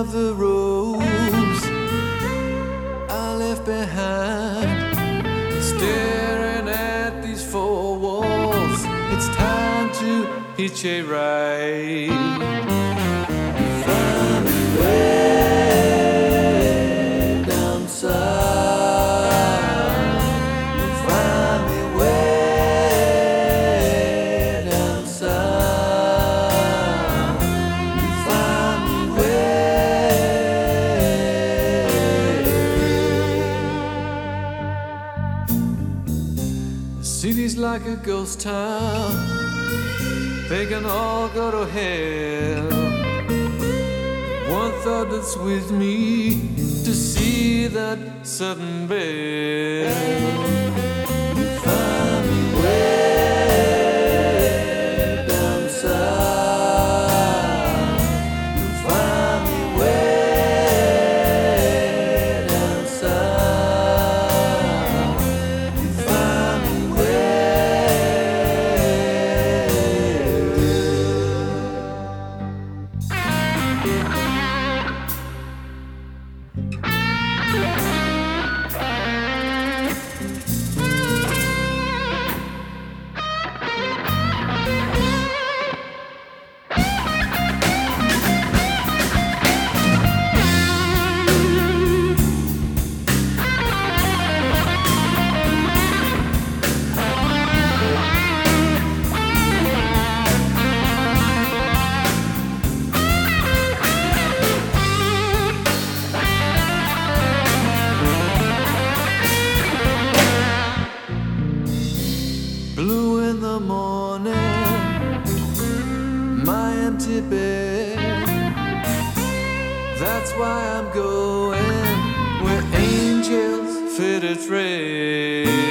of the rose I left behind. Staring at these four walls, it's time to hitch a ride. Like a ghost town. They can all go to hell. One thought that's with me to see that sudden bell. Blue bed. That's why I'm going where angels fit a tread.